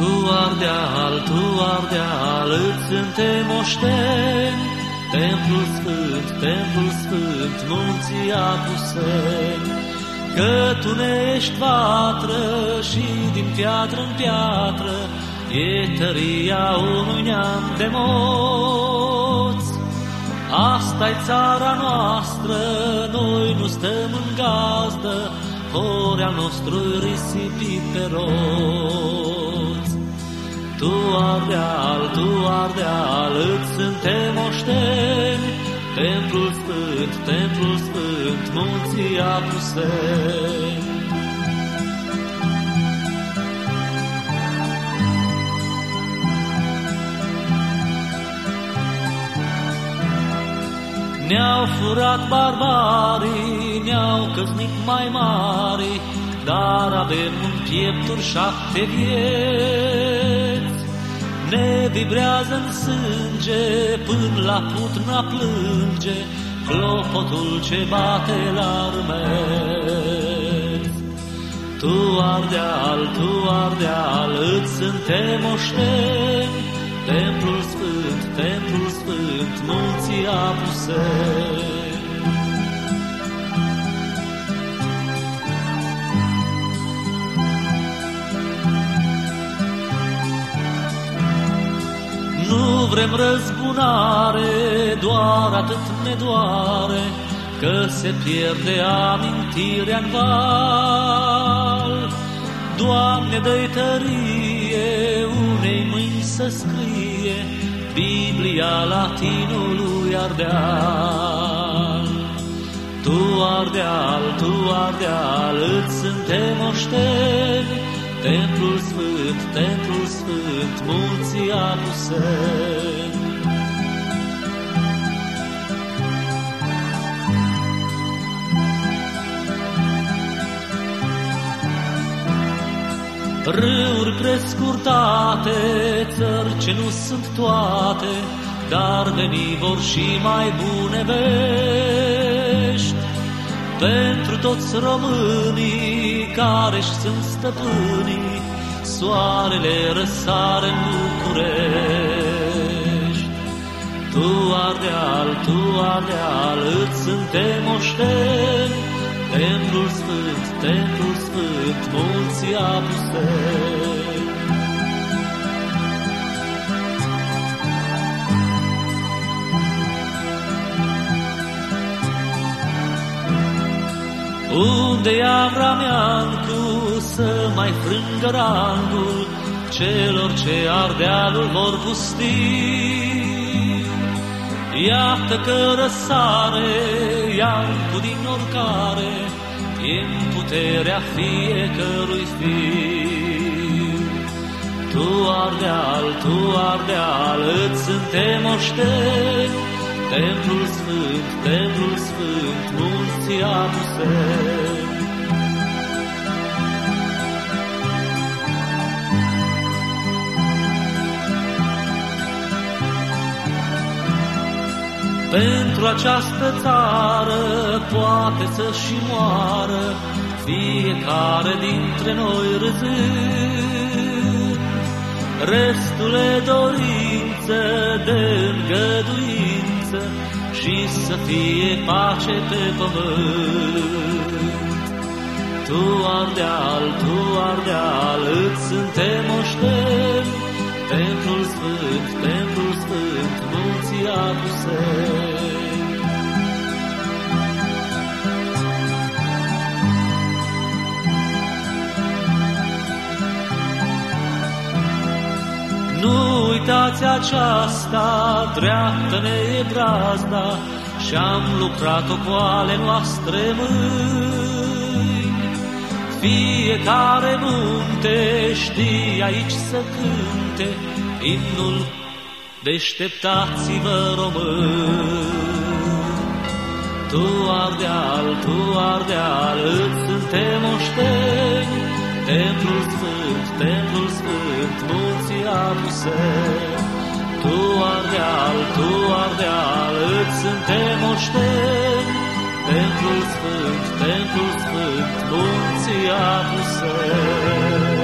Tu ardeal, tu ardeal, îți suntem moșteni, Templul sfânt, templul sfânt, munții apuseni, Că tu ne ești vatră și din piatră în piatră, E tăria unui neam de moți. Asta-i țara noastră, noi nu stăm în gazdă, Horea nostru risipit pe roți. Tu ardeal, tu ardeal, îți suntem moșteni, Templul sfânt, templul sfânt, munții apuseni. Ne-au furat barbarii, ne-au căznit mai mari, dar avem în piepturi șapte vieți. Ne vibrează în sânge până la putna plânge, clopotul ce bate la armeți. Tu ardeal, tu ardeal, îți suntem oșteni, Templul sfânt, templul sfânt, munții apuseni. Vrem răzbunare, doar atât ne doare, Că se pierde amintirea în val. Doamne, dă-i tărie unei mâini să scrie Biblia latinului ardeal. Tu ardeal, tu ardeal, îți suntem oșteni, Templul sfânt, templul sfânt, munții apuseni. Râuri prescurtate, țări ce nu sunt toate, dar veni vor și mai bune vești. Pentru toți românii care-și sunt stăpânii, soarele răsare în București. Tu ardeal, tu ardeal, îți suntem moșteni, Templul sfânt, templul sfânt, munții apuseni. Unde e Avramiancu să mai frângă rangul celor ce ardealul vor pusti? Iată că răsare iancu din oricare, în puterea fiecărui fiu. Tu ardeal, tu ardeal, îți suntem oșteni, Templul sfânt, templul sfânt, munții apuseni. Pentru această țară poate să și moară fiecare dintre noi râzând. Restul e dorință de îngăduință și să fie pace pe pământ. Tu ardeal, tu ardeal, îți suntem oșteni, Templul sfânt, templul sfânt, uitați aceasta, dreaptă ne e brazda, Și-am lucrat-o cu ale noastre mâini. Fiecare munte știe aici să cânte Imnul Deșteptați-vă români. Tu ardeal, tu ardeal, îți suntem oșteni, Templul sfânt, templul sfânt, munții apuseni. Tu ardeal, tu ardeal, îți suntem oșteni, Templul sfânt, templul sfânt, munții apuseni.